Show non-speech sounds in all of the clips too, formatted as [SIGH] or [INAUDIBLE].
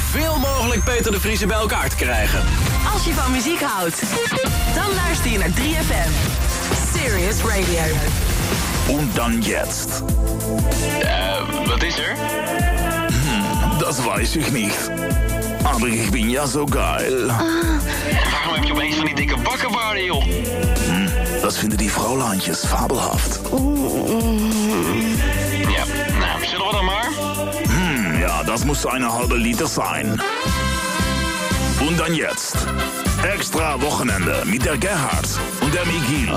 zoveel mogelijk Peter de Vriesen bij elkaar te krijgen. Als je van muziek houdt, dan luister je naar 3FM. Serious Radio. Und dann jetzt. Äh, was ist er? Das weiß ich nicht. Aber ich bin ja so geil. Waarom heb je opeens van die dikke bakkenbaarden, joh? Das finden die Fräuleinches fabelhaft. Das muss eine halbe Liter sein. Und dann jetzt. Extra Wochenende mit der Gerhard und der Migil.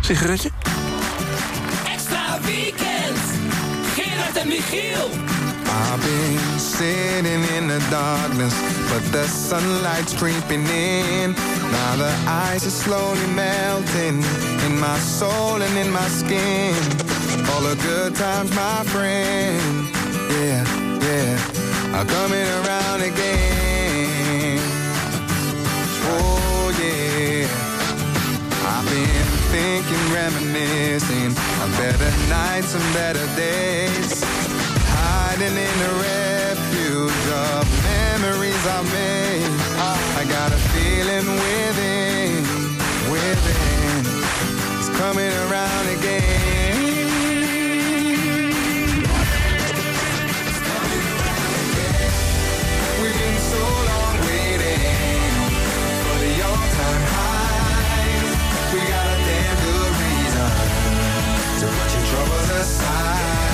Sigaretje? Extra weekend. Gerard en Michiel. I've been sitting in the darkness, but the sunlight's creeping in. Now the ice is slowly melting in my soul and in my skin. All the good times, my friend, yeah, yeah, are coming around again. Oh yeah. I've been thinking, reminiscing of better nights and better days. Hiding in the refuge of memories I made. I got a feeling within, within. It's coming around again. To put your troubles aside.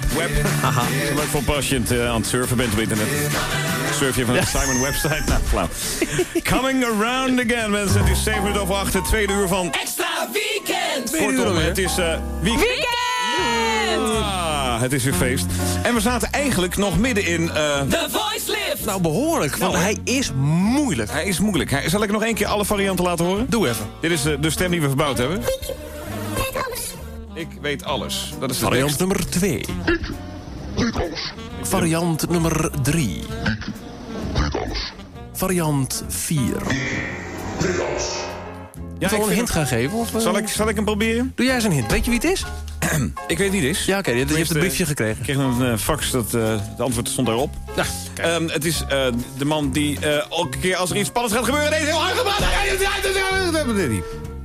Webb. Web. Haha. Leuk voor als je eh, aan het surfen bent op internet. Surf je van de Simon website. Nou, flauw. [LAUGHS] Coming around again, mensen. Het is 7 minuten over 8, het tweede uur van... Extra weekend. Kortom, het is eh weekend. Weekend! Ah, het is weer feest. En we zaten eigenlijk nog midden in... eh, The Voice Lift. Nou, behoorlijk, want Nou, hij is moeilijk. hij is moeilijk. Zal ik nog één keer alle varianten laten horen? Doe even. Dit is de stem die we verbouwd hebben. Ik weet alles. Dat is Variant tekst. nummer 2. Variant nummer 3. Variant 4. Ja, Zal ik een hint gaan geven? Of, eh, Zal ik, zal ik hem proberen? Doe jij eens een hint. Weet je wie het is? Ik weet niet eens. Ja, oké. je hebt een briefje Ik gekregen. kreeg een eh, fax, dat, eh de antwoord stond daarop. Ja, Ehm, het is eh, de man die eh, elke keer als er iets spannends gaat gebeuren... deze heel hard. Diddy.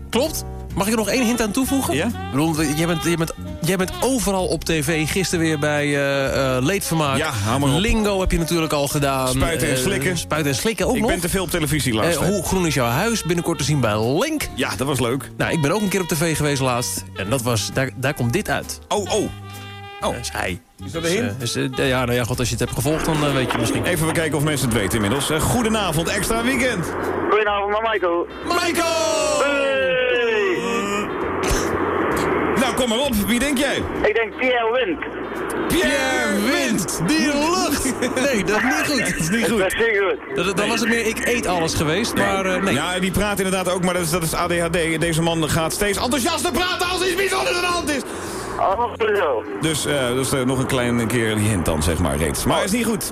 Klopt. Mag ik er nog één hint aan toevoegen? Ja? Ik jij, bent, jij, bent, jij bent overal op tv. Gisteren weer bij eh eh, Leedvermaak. Ja. Lingo heb je natuurlijk al gedaan. Spuiten en Eh, spuiten spuiten en slikken ook Ik nog. ben te veel op televisie laatst. hoe groen is jouw huis? Binnenkort te zien bij Link. Ja, dat was leuk. Nou, ik ben ook een keer op tv geweest laatst. En dat was, daar, daar komt dit uit. Oh, oh. Dat is hij. Is dat Dus, eh, dus, eh, ja, nou ja, god, als je het hebt gevolgd, dan weet je misschien. Even we kijken of mensen het weten inmiddels. Eh, goedenavond, extra weekend. Goedenavond, maar Michael. Michael! Nou, kom maar op. Wie denk jij? Ik denk Pierre Wind. Pierre Wint die lucht! Nee, [LAUGHS] dat is niet goed. Dat is niet Dat goed. is zeer goed. Dat, dan was het meer ik eet alles geweest, maar eh, nee. Ja, die praat inderdaad ook, maar dat is, dat is ADHD. Deze man gaat steeds enthousiaster praten als iets bijzonders aan de hand is. Allemaal zo. Dus, eh dus eh, nog een klein keer die hint dan, zeg maar, reeds. Maar is niet goed.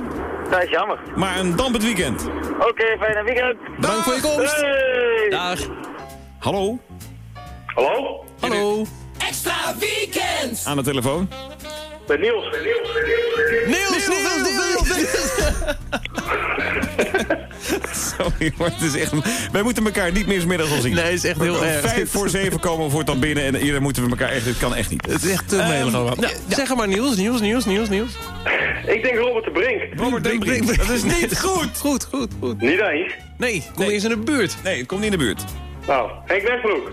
Dat is jammer. Maar een dampend weekend. Oké, fijne weekend. Bedankt voor je komst. Hey! Dag. Hallo, Hallo? Hallo. Extra weekend. aan de telefoon. Met Niels. Niels, Niels, Niels. [LAUGHS] Sorry, maar het is echt... Wij moeten elkaar niet meer 's middags al zien. Nee, het is echt heel erg. Vijf voor zeven komen we voor het dan binnen en eerder moeten we elkaar echt... Het kan echt niet. Het is echt te melig allemaal. Ja, Zeg maar Niels, Niels, Niels, Niels, Niels. Ik denk Robert de Brink. Robert den Brink. Dat is niet [LAUGHS] goed. Goed, goed, goed. Niet eens. Nee, kom Nee. eens in de buurt. Nee, het komt niet in de buurt. Nou, Henk Westbroek.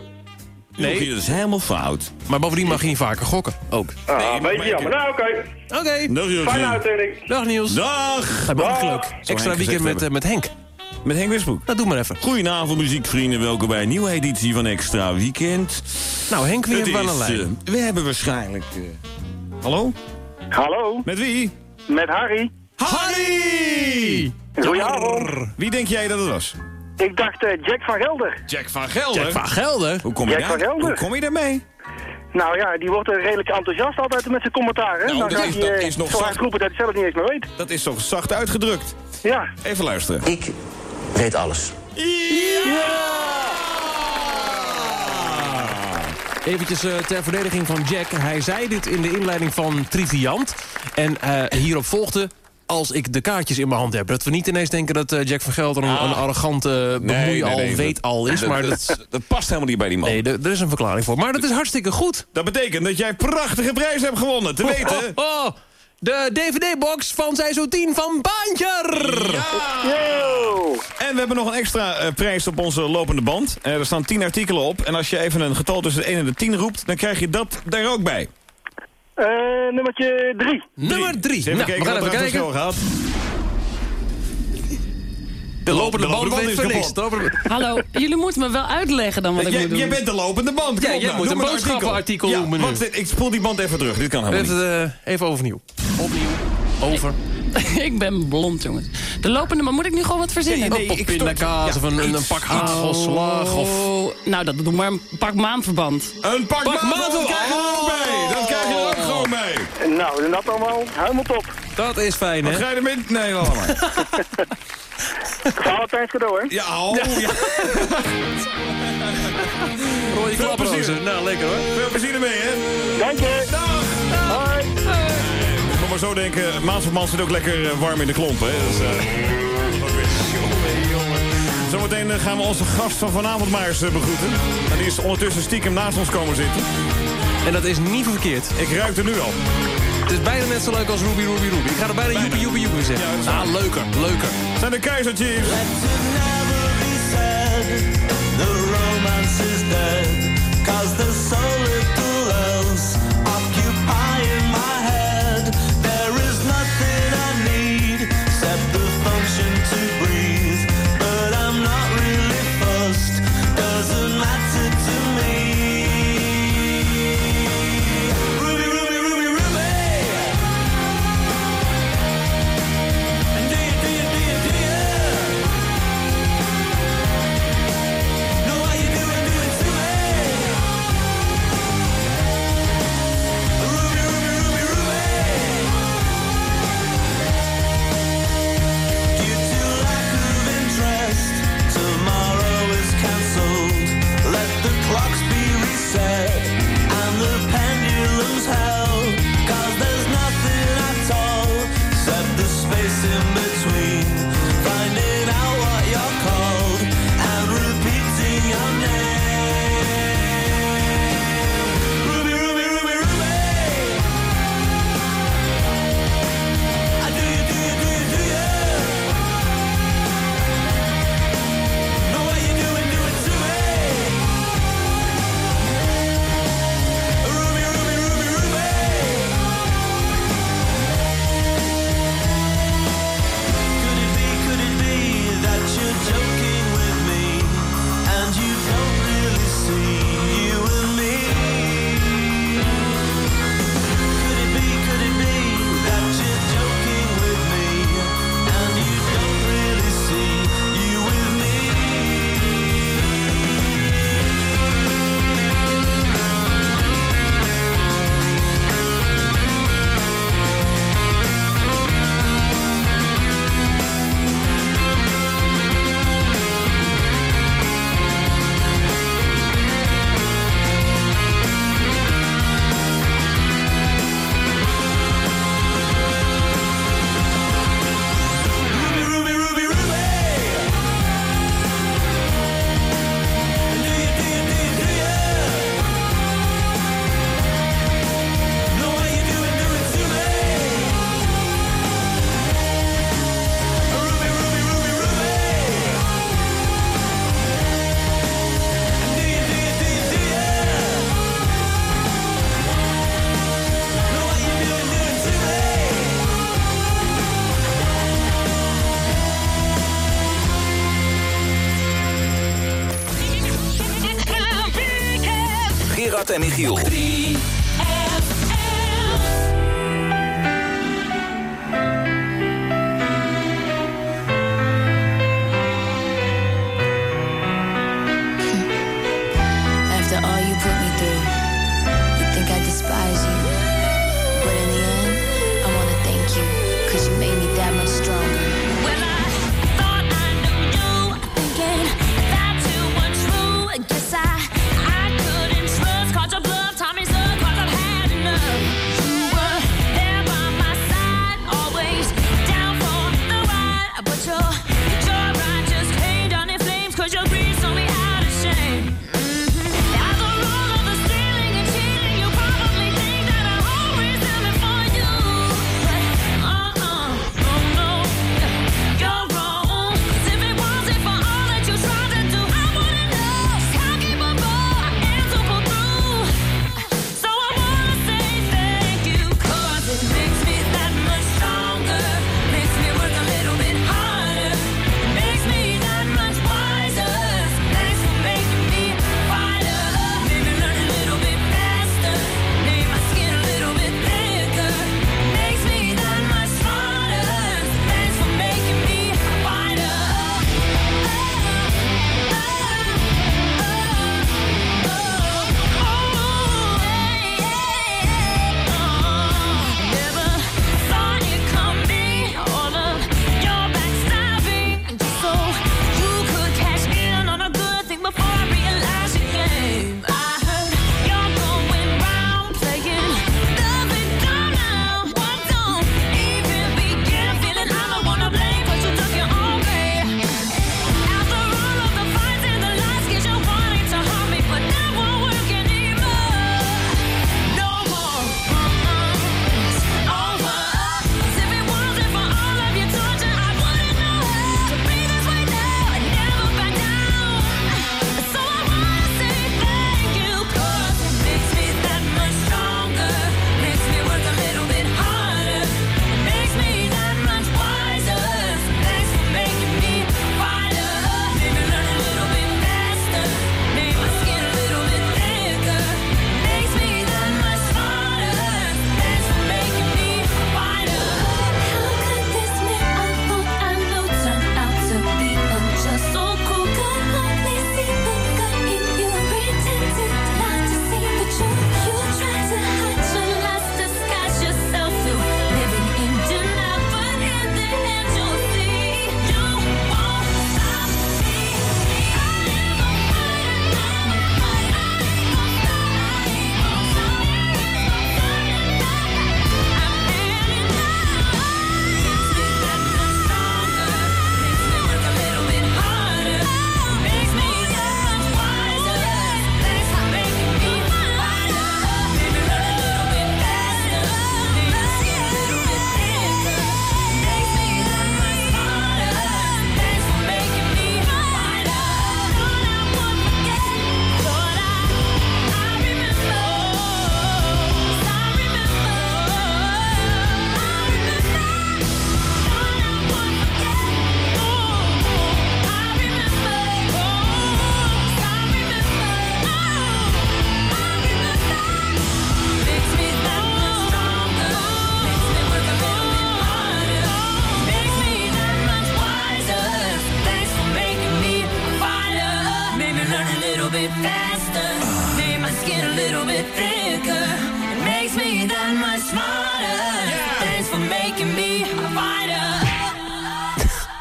Nee. Dat is helemaal fout. Maar bovendien mag je niet vaker gokken. Ook. Ah, Nee, een beetje jammer. Nou, oké. Oké. Dag, Jurgen. Fijne uitzending. Dag Niels. Dag. Hebben we ook leuk. Extra Henk weekend met, eh, met Henk. Met Henk Westbroek. Nou, doe maar even. Goedenavond muziekvrienden, welkom bij een nieuwe editie van Extra Weekend. Nou, Henk, wie Het hebben we aan de is, lijn? eh, we hebben waarschijnlijk... eh, Hallo? Hallo, Met wie? met Harry. Harry! Goedenavond. Wie denk jij dat het was? Ik dacht eh, Jack van Gelder. Jack van Gelder. Jack van Gelder. Hoe kom je Jack daar? van Gelder. Hoe kom je daarmee? Nou ja, die wordt er redelijk enthousiast altijd met zijn commentaar. Hè? Nou, Dan dat gaat is- hij dat eh, is nog zo hard zacht. roepen dat hij zelf niet eens meer weet. Dat is toch zacht uitgedrukt. Ja. Even luisteren. Ik weet alles. Eventjes eh, ter verdediging van Jack. Hij zei dit in de inleiding van Triviant. En eh, hierop volgde... Als ik de kaartjes in mijn hand heb. Dat we niet ineens denken dat eh, Jack van Gelder een, een arrogante bemoei al, weet al is. Maar dat, dat, dat past helemaal niet bij die man. nee, er is een verklaring voor. Maar dat is hartstikke goed. Dat betekent dat jij prachtige prijs hebt gewonnen. Te weten... Oh, oh, de DVD-box van seizoen 10 van Baantjer. Yo! En we hebben nog een extra eh, prijs op onze lopende band. Eh, er staan 10 artikelen op. En als je even een getal tussen de 1 en de 10 roept... dan krijg je dat daar ook bij. Eh, nummertje 3. Nummer 3. Eens even Nou, we kijken gaan wat even er kijken. gaat. De lopende de band lopende band lopende- Hallo, jullie moeten me wel uitleggen dan wat ik Jij, moet doen. jij bent de lopende band. Ja, Kom op jij nou, moet een boodschappenartikel Ja, noemen nu. wacht, ik spoel die band even terug. Dit kan helemaal niet. Even, eh, even overnieuw. Opnieuw. Over. [LAUGHS] ik ben blond, jongens. De lopende, maar moet ik nu gewoon wat verzinnen? Nee, nee, ik pindakaas stort- of een, ja, een, pak hagelslag of... Oh, nou, dat doe maar een pak maandverband. Een pak, Pak dat krijg je er ook bij. Dat krijg je er ook gewoon bij. Nou, en dat allemaal helemaal top. Dat is fijn, Wat hè? ga je ermee? Nee, laat maar. Valentijns cadeau, hè? Ja, oh, ja. Rode plezier. klaprozen. Nou, lekker hoor. Veel plezier ermee, hè. Dank je. Dag. Hoi. Nog maar zo denken, maand voor maand zit ook lekker eh, warm in de klomp, hè. Dus, eh, jongen. Zometeen eh, gaan we onze gast van vanavond maar eens begroeten. En die is ondertussen stiekem naast ons komen zitten. En dat is niet verkeerd. Ik ruik er nu al. Het is bijna net zo leuk als Ruby Ruby Ruby. Ik ga er bijna Bijna. joepie joepie joepie zeggen. Ja, ah, leuker, leuker. Zijn de Keizer Chiefs. The romance is dead, cause there's so Remigio.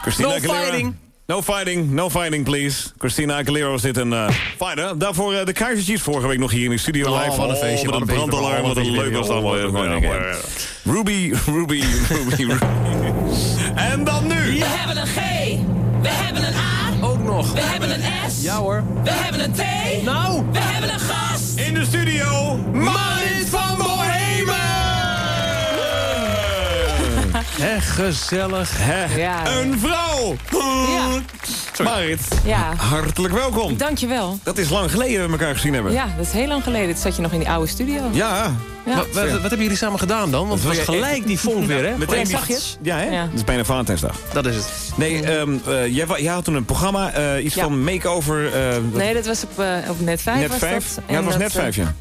Christina no fighting. No fighting, no fighting, please. Christina Aguilera was dit een eh, fighter. Daarvoor uh, de kaisertjes. vorige week nog hier in de studio oh, live. Een feestje, met een brandalarm, wat een leuk was dat. Oh, eh, Ruby, Ruby, [LAUGHS] Ruby, Ruby. en dan nu. We hebben een S. Ja hoor. We hebben een T. Nou. We hebben een gast. In de studio, Marit van Bohemen. Hé, gezellig. Hè. Ja. Een vrouw. Ja. Marit, Ja. hartelijk welkom. Dankjewel. Dat is lang geleden dat we elkaar gezien hebben. Ja, dat is heel lang geleden. Toen zat je nog in die oude studio. Ja. Ja. Wat, wat, wat hebben jullie samen gedaan dan? Want het was gelijk die vonk weer, hè? Meteen zag je het? Ja, hè? Ja. Dat is bijna Valentijnsdag. Dat is het. Nee, ehm, eh, jij, had toen een programma, eh, iets Ja. van makeover... eh, wat- Nee, dat was op, eh, op Net 5. net? Dat. Ja, het En was net eh, vijf, ja.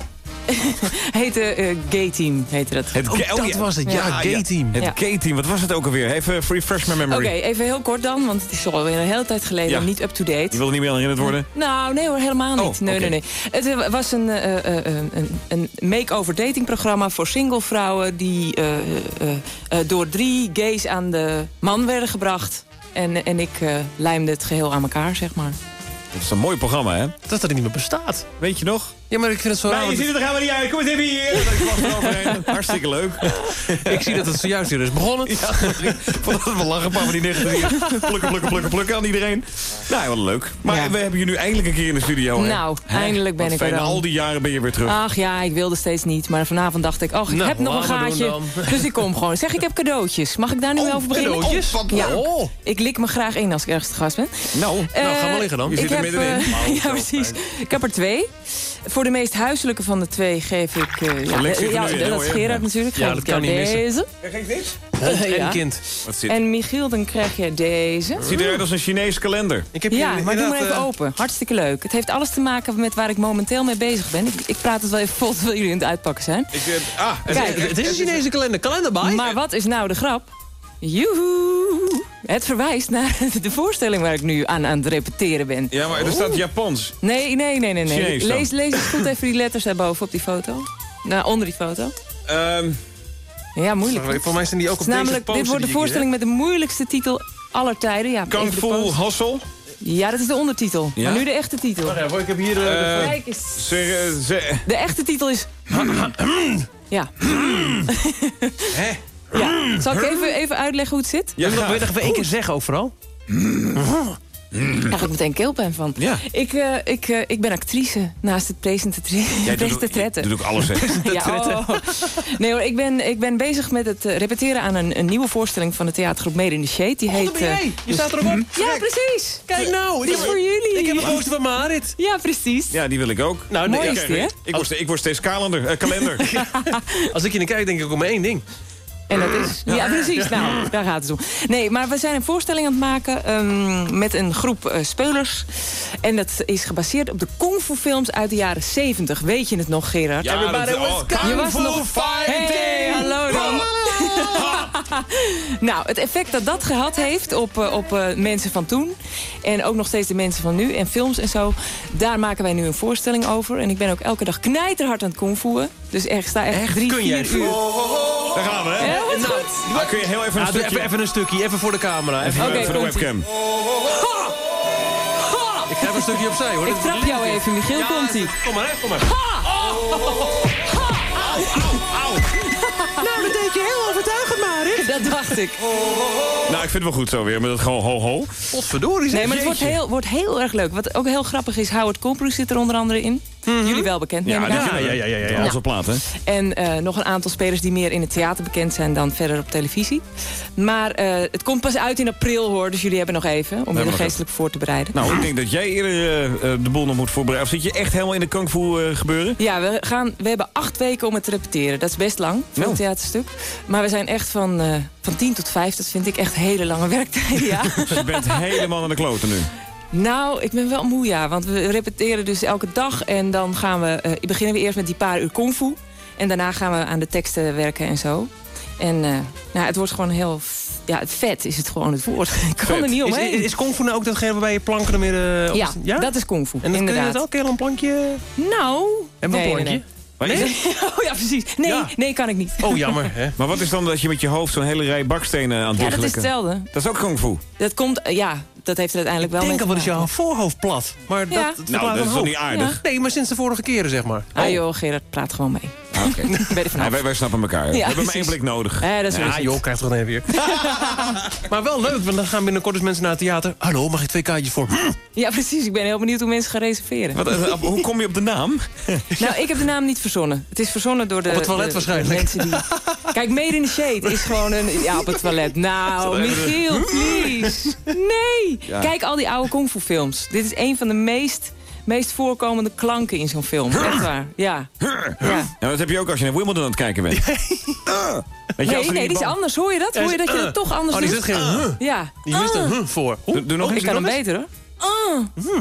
[LAUGHS] heette eh, Gay Team, heette dat. Het Oh, ga- dat was het. Ja, Gay Team. Het. Gay-team, wat was het ook alweer? Even refresh my Oké, memory. even heel kort dan, want het is alweer een hele tijd geleden niet up-to-date. Je wilde niet meer aan herinnerd worden? Nou, nee hoor, helemaal niet. Oh, nee, oké. nee, nee. Het eh, was een, eh, eh, eh, een, een make-over datingprogramma voor singlevrouwen... die eh, eh, eh, door drie gays aan de man werden gebracht. En, en ik eh lijmde het geheel aan elkaar, zeg maar. Het is een mooi programma, hè? Dat dat niet meer bestaat. Weet je nog? Ja, maar ik vind het zo raar. Nee, je ziet het er helemaal niet uit. Kom eens even hier. Ik. [LAUGHS] Hartstikke leuk. Ik zie dat het zojuist weer is begonnen. Ja, [LAUGHS] ik vond het wel lachen, van die nichten plukken, plukken, plukken, plukken aan iedereen. Nou, wat leuk. Maar Ja. we hebben je nu eindelijk een keer in de studio. hè? Nou, Hè? eindelijk ben Wat ik er fijn, dan. Al die jaren ben je weer terug. Ach ja, ik wilde steeds niet. Maar vanavond dacht ik, oh, ik Nou, heb nog een gaatje. Dus ik kom gewoon. Zeg, ik heb cadeautjes. Mag ik daar nu Oh, over beginnen? cadeautjes? Oh, ja. Oh. Ik lik me graag in als ik ergens te gast ben. Nou, Nou, ga maar liggen dan. Je ik zit er middenin. eh, [LAUGHS] ja, precies. Ik heb er twee. Voor de meest huiselijke van de twee geef ik... eh, ja, er ja, in, dat is. Gerard natuurlijk. Ja, Geef dat ik kan niet missen. deze. Geef niks? Hond en Ja. kind. En Michiel, dan krijg je deze. Ziet eruit als een Chinese kalender. Ik heb Ja, hier maar doe maar even eh, open. Hartstikke leuk. Het heeft alles te maken met waar ik momenteel mee bezig ben. Ik, ik praat het wel even vol terwijl jullie aan het uitpakken zijn. Ik, eh, ah, het- Kijk, Het is een Chinese kalender. Kalender bij. Maar wat is nou de grap? Joehoe! Het verwijst naar [LAUGHS] de voorstelling waar ik nu aan, aan het repeteren ben. Ja, maar er staat Japans. Nee, nee, nee, nee. nee. Lees, lees eens goed even die letters daarboven op die foto. Nou, onder die foto. Ehm, Ja, moeilijk. Voor mij staan die ook op deze namelijk, dit wordt de voorstelling met de moeilijkste titel aller tijden. Ja, Kung de Fu. Hustle. Ja, dat is de ondertitel. Ja? Maar nu de echte titel. Wacht even, ik heb hier... eh, Eh, Kijk eens. Ze, ze, De echte titel is... [CLEARS THROAT] ja. [CLEARS THROAT] ja. Zal ik even, even uitleggen hoe het zit? ja, wil je nog even één keer zeggen krijg ik meteen keelpijn van. Ja. Ik, eh, ik, eh, ik ben actrice naast het presentatrice. Jij doet, doet ook alles, hè? [LAUGHS] Ja, oh. Nee hoor, ik ben, ik ben bezig met het eh, repeteren aan een, een nieuwe voorstelling van de theatergroep Made in the Shade. Die heet... Oh, jij. Je staat erop op. ja, precies. Kijk nou. Dit is voor jullie. Ik heb een poster van Marit. Ja, precies. Ja, die wil ik ook. Nou, Mooi nee, is die, hè? Ik word, ik word steeds kalender. kalender. [LAUGHS] Als ik je naar kijk, denk ik ook maar één ding. En dat is... Ja, precies. Nou, daar gaat het om. Nee, maar we zijn een voorstelling aan het maken ehm, met een groep eh, spelers. En dat is gebaseerd op de kung fu films uit de jaren 70. Weet je het nog, Gerard? Ja, dat, oh, Je was Kung nog... Fu Fighting! Hey, hallo dan. [LAUGHS] nou, het effect dat dat gehad heeft op, eh, op eh, mensen van toen... en ook nog steeds de mensen van nu en films en zo... daar maken wij nu een voorstelling over. En ik ben ook elke dag knijterhard aan het kungfuën. Dus echt, sta echt, drie, Kun jij uur. Daar gaan we, hè? Heel goed. Ah, kun je heel even een stukje... even, even een stukje, even voor de camera. Even, Oké, voor de webcam. Ik ga even een stukje opzij, hoor. Ik trap jou even, Michiel. Ja, Komt-ie. Kom maar, hè, kom maar. Nou, dat deed je heel overtuigend, Marit. [LAUGHS] Dat dacht ik. Nou, ik vind het wel goed zo weer, met dat gewoon ho-ho. Potverdorie, zeg. Nee, maar het wordt heel, wordt heel erg leuk. Wat ook heel grappig is, Howard Komproe zit er onder andere in. Jullie wel bekend, neem ik aan. Ja, ja, ja, ja, ja. Onze plaat, hè? En eh, nog een aantal spelers die meer in het theater bekend zijn dan verder op televisie. Maar eh, het komt pas uit in april hoor, dus jullie hebben nog even om er geestelijk voor te bereiden. Nou, ik denk dat jij eerder eh, de boel nog moet voorbereiden. Of zit je echt helemaal in de kung fu gebeuren? Ja, we, gaan, we hebben acht weken om het te repeteren. Dat is best lang voor Nou. een theaterstuk. Maar we zijn echt van, eh van 10 tot 5. Dat vind ik echt hele lange werktijden, ja. [LAUGHS] Je bent helemaal aan de kloten nu. Nou, ik ben wel moe, ja. Want we repeteren dus elke dag. En dan gaan we, eh, beginnen we eerst met die paar uur kung fu. En daarna gaan we aan de teksten werken en zo. En eh, nou, het wordt gewoon heel... Ja, vet is het gewoon het woord. [LAUGHS] Ik kan Vet. er niet Is, omheen. is, is Kung Fu nou ook datgene waarbij je planken er meer... eh, op- ja, dat is kung fu, En dan kun je het ook heel een plankje... Nou... Hebben we nee, een plankje? nee, Maar, Nee? Is het- nee. [LAUGHS] Oh ja, precies. Nee, Ja. nee, kan ik niet. Oh, jammer, hè. maar wat is dan dat je met je hoofd zo'n hele rij bakstenen aan het Ja, dat is hetzelfde. Dat is ook kung fu. Dat komt, eh, ja, dat heeft er uiteindelijk wel Ik denk al, wat is jouw voorhoofd plat. Maar dat, Ja. dat Nou, dat is toch niet aardig? Ja. Nee, maar sinds de vorige keren, zeg maar. Ah joh, Gerard, praat gewoon mee. Oké. [LAUGHS] Ja, wij, wij snappen elkaar. we hebben maar één blik nodig. Ja, dat is Ja, joh, krijgt toch even weer. [LAUGHS] maar wel leuk, want dan gaan binnenkort dus mensen naar het theater. Hallo, mag ik twee kaartjes voor? Ja, precies. Ik ben heel benieuwd hoe mensen gaan reserveren. Wat, eh, hoe kom je op de naam? [LAUGHS] Nou, ik heb de naam niet verzonnen. Het is verzonnen door de, Op het toilet de- waarschijnlijk. de mensen die... Kijk, Made in the Shade is gewoon een... Ja, op het toilet. Nou, Michiel, please. Nee. Ja. Kijk al die oude kung fu films. Dit is een van de meest, meest voorkomende klanken in zo'n film. Echt waar. Ja. ja. Ja, dat heb je ook als je naar Wimbledon aan het kijken bent. [LAUGHS] Weet je, Nee, als er nee, die die is anders. Hoor je dat? Hoor je dat je dat toch anders Oh, die doet? zit geen huh. Ja. Die mist een huh voor. Doe, doe nog Ik eens. kan doe hem beter, hoor.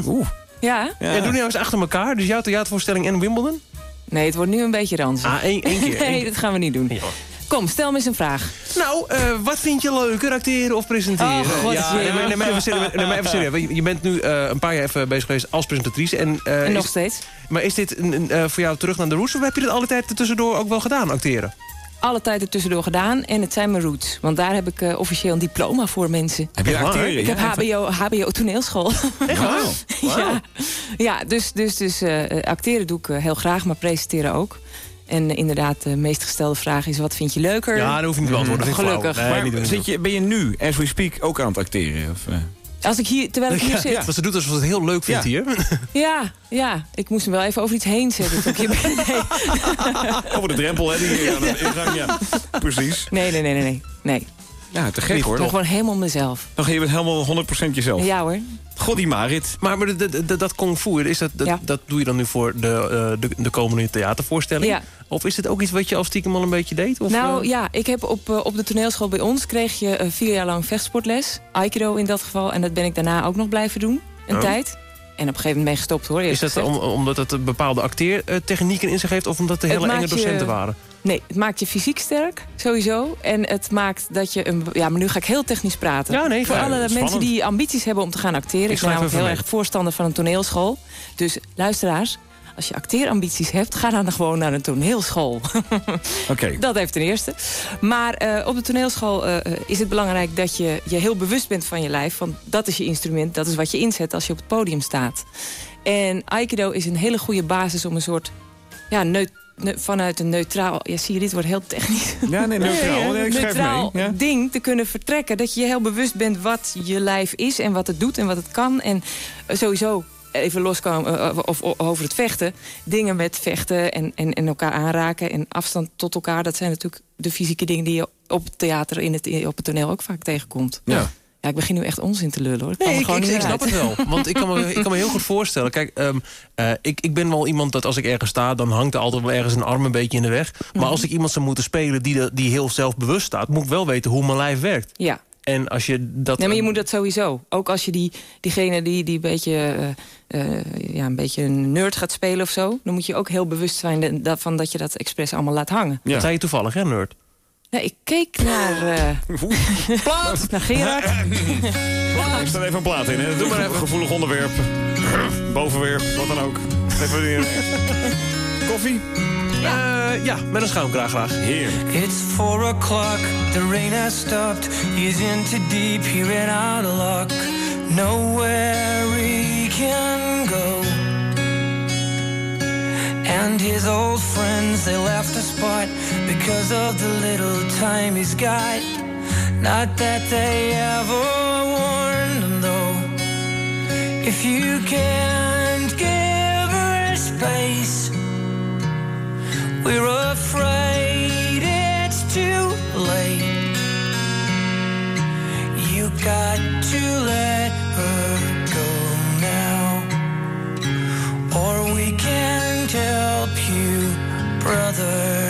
Oeh. Ja. Ja. Ja, doe nou eens achter elkaar. Dus jouw theatervoorstelling en Wimbledon? Nee, het wordt nu een beetje ranzig. Ah, één, één keer. [LAUGHS] één nee, keer. dat gaan we niet doen. Ja. Kom, stel me eens een vraag. Nou, eh, wat vind je leuker, acteren of presenteren? Oh, god, ja, jee. nee, maar, nee, maar even serieus. Even serieus. Je- bent nu eh, een paar jaar even bezig geweest als presentatrice. En, eh, En nog is- steeds. maar is dit een, een, eh, voor jou terug naar de roots? Of heb je dit alle tijd tussendoor ook wel gedaan, acteren? Alle tijd er tussendoor gedaan en het zijn mijn roots. Want daar heb ik eh, officieel een diploma voor mensen. Heb je acteren? Ik heb HBO, HBO toneelschool. Echt [LAUGHS] waar? ja, ja dus, dus, dus eh, acteren doe ik heel graag, maar presenteren ook. En eh, inderdaad, de meest gestelde vraag is, wat vind je leuker? Ja, dat hoef je niet te. Dat ik Gelukkig. flauw. Nee, Maar niet doen. zit je, ben je nu, as we speak, ook aan het acteren? Of, eh? Als ik hier, terwijl ik hier zit. Ja, wat ze doet alsof ze het heel leuk vindt Ja. hier. [LAUGHS] Ja, ja, ik moest hem wel even over iets heen zetten. toen ik hier ben. Nee. [LAUGHS] Over de drempel, hè? Die hier aan de ingang, ja. [LAUGHS] Precies. nee, nee, nee, nee, nee. Ja, te gek Ik hoor. ben gewoon helemaal mezelf. Nog, je bent helemaal 100% jezelf. Ja hoor. God die Marit. Maar, maar dat, dat, dat kung fu, is dat, dat, Ja. dat doe je dan nu voor de, eh, de, de komende theatervoorstelling? Ja. Of is het ook iets wat je al stiekem al een beetje deed? Of, Nou eh? ja, ik heb op, eh, op de toneelschool bij ons kreeg je vier jaar lang vechtsportles. Aikido in dat geval. En dat ben ik daarna ook nog blijven doen. Een Oh. tijd. En op een gegeven moment mee gestopt hoor. Is dat om, omdat het een bepaalde acteertechnieken in zich heeft... of omdat er Het hele enge je- docenten waren? Nee, het maakt je fysiek sterk, sowieso. En het maakt dat je een... Ja, maar nu ga ik heel technisch praten. Ja, nee, Voor ja, alle spannend. mensen die ambities hebben om te gaan acteren. Ik, ben namelijk heel mee. erg voorstander van een toneelschool. Dus luisteraars, als je acteerambities hebt... ga dan gewoon naar een toneelschool. [LAUGHS] Oké. Dat heeft ten eerste. Maar eh, op de toneelschool eh, eh, is het belangrijk dat je je heel bewust bent van je lijf. Want dat is je instrument, dat is wat je inzet als je op het podium staat. En Aikido is een hele goede basis om een soort... Ja, neut- ne- vanuit een neutraal... Ja, zie je, dit wordt heel technisch. Ja, nee, neutraal. Nee, ik schrijf neutraal mee. Ja. ding te kunnen vertrekken. Dat je heel bewust bent wat je lijf is en wat het doet en wat het kan. En eh, sowieso even loskomen eh, of, of over het vechten. Dingen met vechten en, en, en elkaar aanraken en afstand tot elkaar. Dat zijn natuurlijk de fysieke dingen die je op het theater, in het, op het toneel ook vaak tegenkomt. Ja. Ja, ik begin nu echt onzin te lullen hoor. Ik Nee, ik, ik, snap het wel. Want ik kan, me, ik kan me heel goed voorstellen. Kijk, ehm, eh, ik, ik ben wel iemand dat als ik ergens sta... dan hangt er altijd wel ergens een arm een beetje in de weg. Maar Mhm. als ik iemand zou moeten spelen die, de, die heel zelfbewust staat... moet ik wel weten hoe mijn lijf werkt. Ja. En als je dat... Nee, maar je moet dat sowieso. Ook als je die, diegene die, die een, beetje, eh, eh, ja, een beetje een nerd gaat spelen of zo... dan moet je ook heel bewust zijn daarvan dat je dat expres allemaal laat hangen. Dat zei je toevallig, hè, nerd? Nee, ik keek naar... eh [LAUGHS] Plaat! [LAUGHS] Naar Gerard. Ik sta even een plaat in. Hè. Doe maar even. Gevoelig onderwerp. Bovenwerp, wat dan ook. Even weer. [LAUGHS] Koffie? Eh, ja, met een schuimkraag graag. Heerlijk. It's four o'clock, the rain has stopped. He's in too deep, he ran out of luck. Nowhere he can go. And his old friends, they left the spot because of the little time he's got. Not that they ever warned him though. If you can't give her space, we're afraid it's too late. You got to let help you, brother.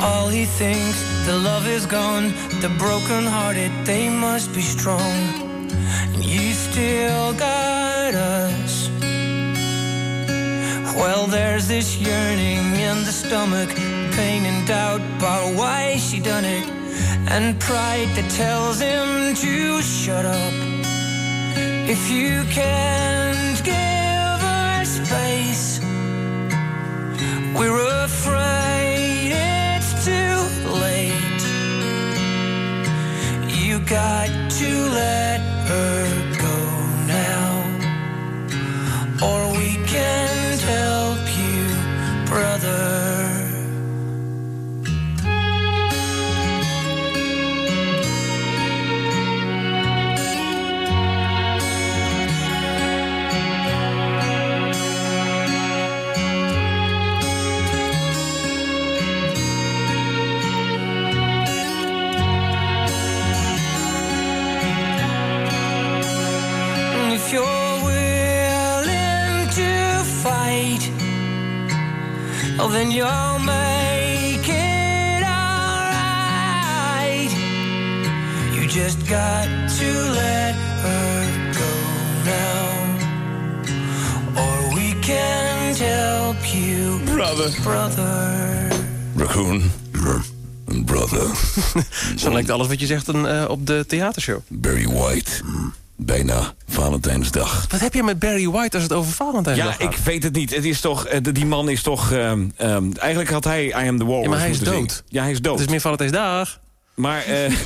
All he thinks, the love is gone. The broken hearted, they must be strong. And you still got us. Well, there's this yearning in the stomach, pain and doubt about why she done it, and pride that tells him to shut up. If you can't give her space, we're afraid it's too late. You got to let her go now. Or we can't help you, brother. Lijkt alles wat je zegt een, eh, op de theatershow. Barry White. Bijna Valentijnsdag. Wat heb je met Barry White als het over Valentijnsdag Ja, gaat? ik weet het niet. Het is toch, eh, die man is toch... ehm, ehm, eigenlijk had hij I Am The Ja, maar hij is dood. zingen. Ja, hij is dood. Het is meer Valentijnsdag. Maar, eh, [LAUGHS]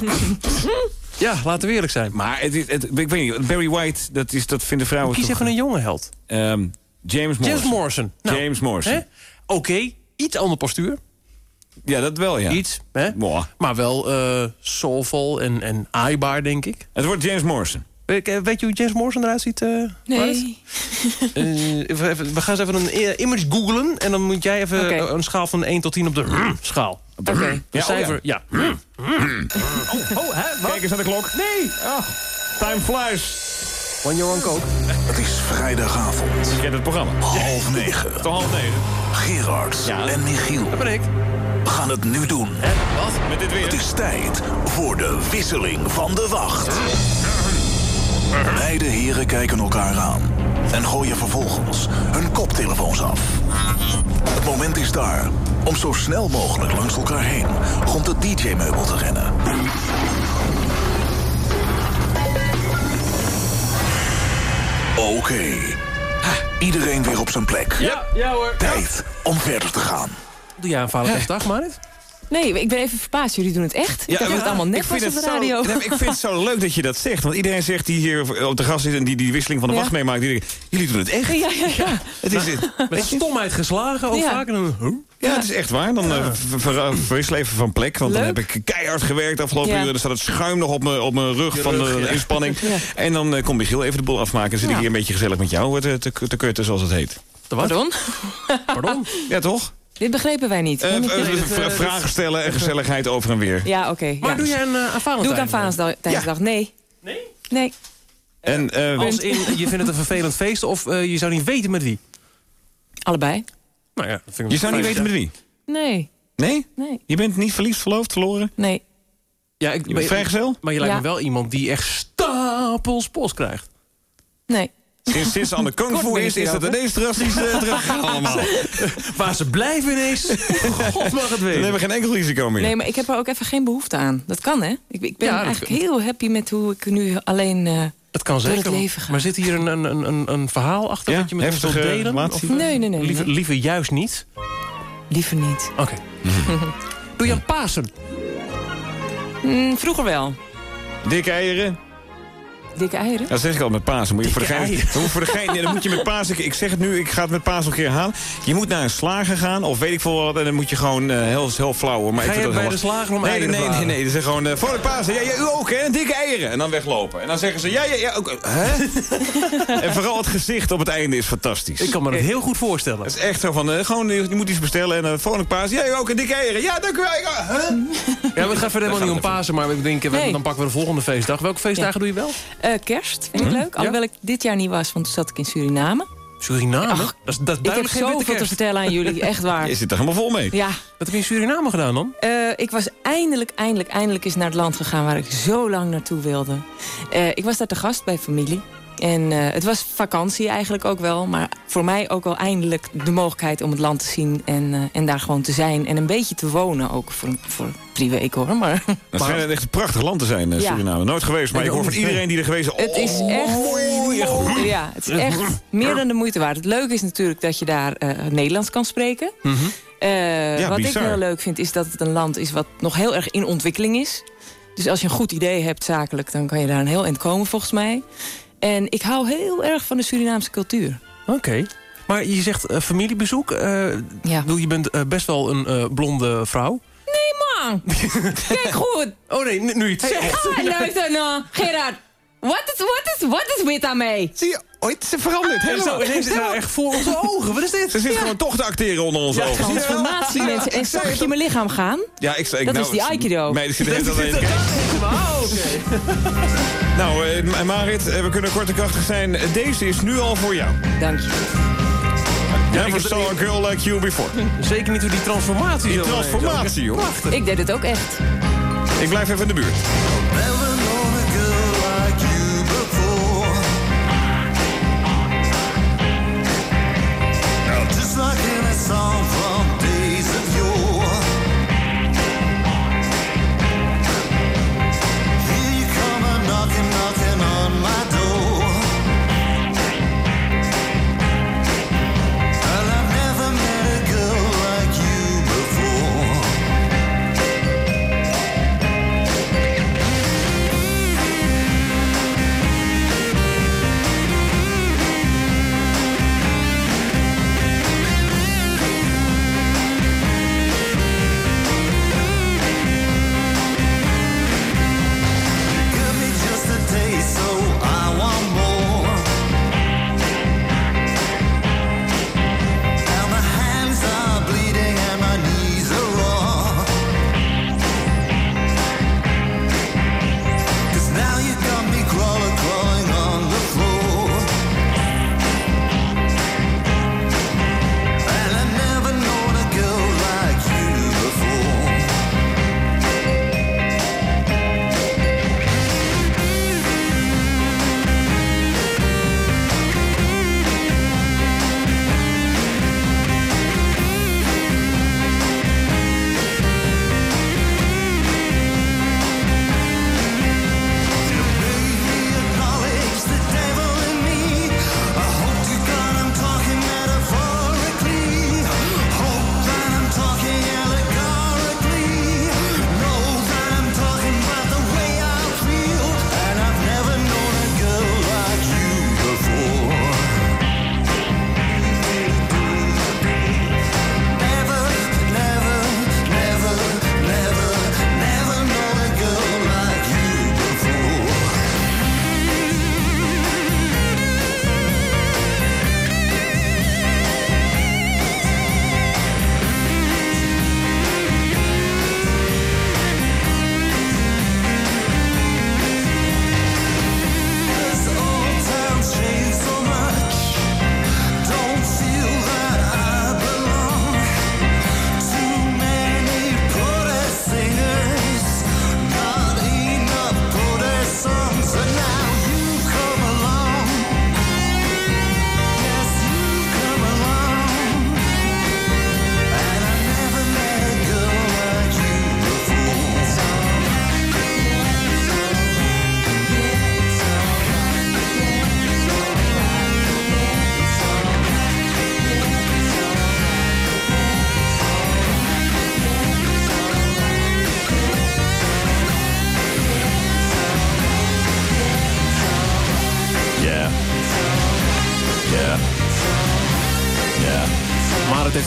Ja, laten we eerlijk zijn. maar het, ik weet niet, Barry White, dat, is, dat vinden vrouwen Kies toch... even een jonge held. Ehm, James Morrison. James Morrison. Nou, James Morrison. Oké, iets ander postuur. Ja, dat wel, ja. Iets, hè? Maar wel eh soulful en, en aaibaar, denk ik. Het wordt James Morrison. Weet, eh, weet je hoe James Morrison eruit ziet? eh? Nee. [LAUGHS] Eh, even, we gaan eens even een eh, image googlen. En dan moet jij even eh, een schaal van 1 tot 10 op de [CLEARS THROAT] schaal. Oké. Een Ja, oh cijfer, ja. Oh, oh, hè? Kijk eens aan de klok. Nee! Oh, time flies. One your one coke. Het is vrijdagavond, Je kent het programma. half negen. Tot half negen. Gerard Ja. en Michiel Dat ben ik. Gaan het nu doen. En wat? Met dit weer. Het is tijd voor de wisseling van de wacht. Beide heren kijken elkaar aan en gooien vervolgens hun koptelefoons af. Het moment is daar om zo snel mogelijk langs elkaar heen rond het DJ-meubel te rennen. Oké. Iedereen weer op zijn plek. Ja, ja hoor. Tijd om verder te gaan. Doe jij een Valentijnsdag, Marit? Nee, ik ben even verbaasd. Jullie doen het echt? ik dacht dat het allemaal ik net op het de radio. Zo, ik vind het zo leuk dat je dat zegt. Want iedereen zegt die hier op de gast zit en die die wisseling van de Ja. wacht meemaakt. Die denken, jullie doen het echt. Ja, ja, ja. Het is, Met stomheid geslagen ook Ja. vaak. Dan, ja, het is echt waar. Dan eh, ver- ver- verwisselen even van plek. Want dan heb ik keihard gewerkt afgelopen Ja. uur. Dan staat het schuim nog op mijn, op mijn rug van de, ja. inspanning. Ja. En dan eh, komt Michiel even de boel afmaken. En zit ik Ja. hier een beetje gezellig met jou te, te, te kutten, zoals het heet. De wat? Pardon? Pardon? Ja, toch? Dit begrepen wij niet. Eh, eh, eh, vragen stellen en gezelligheid over en weer. ja, oké. Maar ja. doe jij een uh, aan? Doe ik aan Valentijnsdag? Nee. Nee? Nee. En, eh, Als in, je vindt het een vervelend feest of eh, je zou niet weten met wie? Allebei? Nou ja, dat vind ik je zou niet weten met wie? Nee. Nee? Nee. Je bent niet verliefd, verloofd, verloren? Nee. Ja, ik, Je bent vrijgezel? Maar je lijkt Ja. me wel iemand die echt stapels post krijgt. Nee. Sinds, sinds ze aan de kung fu is, is dat ineens drastisch [LAUGHS] uh, teruggegaan allemaal. [LAUGHS] Waar ze blijven ineens. God mag het Dan weten. hebben we geen enkel risico meer. Nee, maar ik heb er ook even geen behoefte aan. Dat kan, hè? Ik, ik ben Ja, dat eigenlijk kan. heel happy met hoe ik nu alleen... eh, Het kan zeker. Maar zit hier een, een, een- een, een verhaal achter Ja, dat je met ons wilt heftige delen? Of, Nee, nee, nee, Liever, nee. liever juist niet? liever niet. Oké. [LAUGHS] Doe je aan Pasen? Mm, vroeger wel. Dikke eieren? Dikke eieren? Dat zeg ik al met Pasen. Moet je voor de gein, eieren. dan moet voor de gein, nee, dan moet je met Pasen. Ik zeg het nu, ik ga het met Pasen nog een keer halen. Je moet naar een slager gaan, of weet ik veel wat. En dan moet je gewoon eh, heel, heel flauw. hoor, Maar Ga ik vind je dat bij de slager om Nee, eieren nee, nee, nee, nee. Ze zeggen gewoon, eh, voor de Pasen. Ja, ja, u ook, hè? Dikke eieren. En dan weglopen. En dan zeggen ze, ja, ja, ja. Ook, hè? [LAUGHS] en vooral het gezicht op het einde is fantastisch. Ik kan me dat heel goed voorstellen. Het is echt zo van, eh, gewoon, je moet iets bestellen. En uh, volgende paas, ja, u ook, een dikke eieren. Ja, dank u wel. Ja, huh? Ja, het gaat verder helemaal niet om Pasen, maar we denken, we- dan pakken we de volgende feestdag. Welke feestdagen doe je wel? Eh, kerst vind ik leuk. Alhoewel ik dit jaar niet was, want toen zat ik in Suriname. Suriname? Ach, dat, is, dat is Ik heb zoveel te vertellen aan jullie. Echt waar. [LAUGHS] Je zit er helemaal vol mee. Ja, Wat heb je in Suriname gedaan dan? Eh, ik was eindelijk, eindelijk, eindelijk eens naar het land gegaan waar ik zo lang naartoe wilde. Eh, ik was daar te gast bij familie. En eh, het was vakantie eigenlijk ook wel. Maar voor mij ook wel eindelijk de mogelijkheid om het land te zien. En, eh, en daar gewoon te zijn. En een beetje te wonen ook voor, voor drie weken hoor. Maar Het schijnt echt een prachtig land te zijn, eh, Ja. Suriname. Nooit geweest, maar Ik hoor van iedereen die er geweest is... het is echt... mooi, echt. Ja, het is echt meer dan de moeite waard. Het leuke is natuurlijk dat je daar eh, Nederlands kan spreken. Mhm. Eh, wat bizar. ik heel leuk vind is dat het een land is wat nog heel erg in ontwikkeling is. Dus als je een goed idee hebt zakelijk, dan kan je daar een heel eind komen volgens mij. En ik hou heel erg van de Surinaamse cultuur. Oké. Maar je zegt eh, familiebezoek. eh, Ja. bedoel, Je bent eh, best wel een blonde vrouw. Nee man, [LAUGHS] kijk goed. Oh nee, nu je het Hey, zegt. ga, luister nou, Gerard. Wat is, wat is, wat is met daarmee? Zie je, ooit ze verandert En zo ineens is het nou echt voor onze ogen. Wat is dit? Ze zit gewoon toch te acteren onder onze ogen. Transformatie, mensen. En zag je mijn lichaam gaan? Ja, ik, ik, Dat nou, is die Aikido. Zitten de [LAUGHS] hele tijd alleen. Oh, oké. Nou, eh, Marit, eh, we kunnen kort en krachtig zijn. Deze is nu al voor jou. Dank je. Never saw a girl like you before. Zeker niet hoe die transformatie Die transformatie, joh. Prachtig. Ik deed het ook echt. Ik blijf even in de buurt.